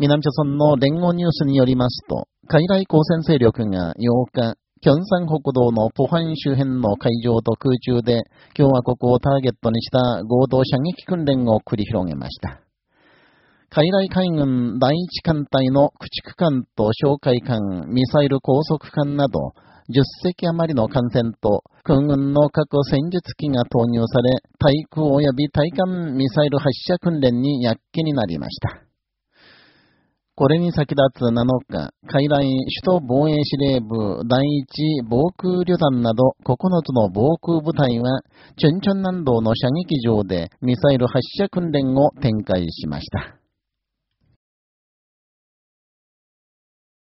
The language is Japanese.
南朝村の連合ニュースによりますと、海外交戦勢力が8日、キョンサン北道のポハン周辺の海上と空中で共和国をターゲットにした合同射撃訓練を繰り広げました。海外海軍第一艦隊の駆逐艦と哨戒艦、ミサイル高速艦など、10隻余りの艦船と空軍の各戦術機が投入され、対空及び対艦ミサイル発射訓練に躍起になりました。これに先立つ7日、海来首都防衛司令部第一防空旅団など9つの防空部隊は、チュンチョン南道の射撃場でミサイル発射訓練を展開しました。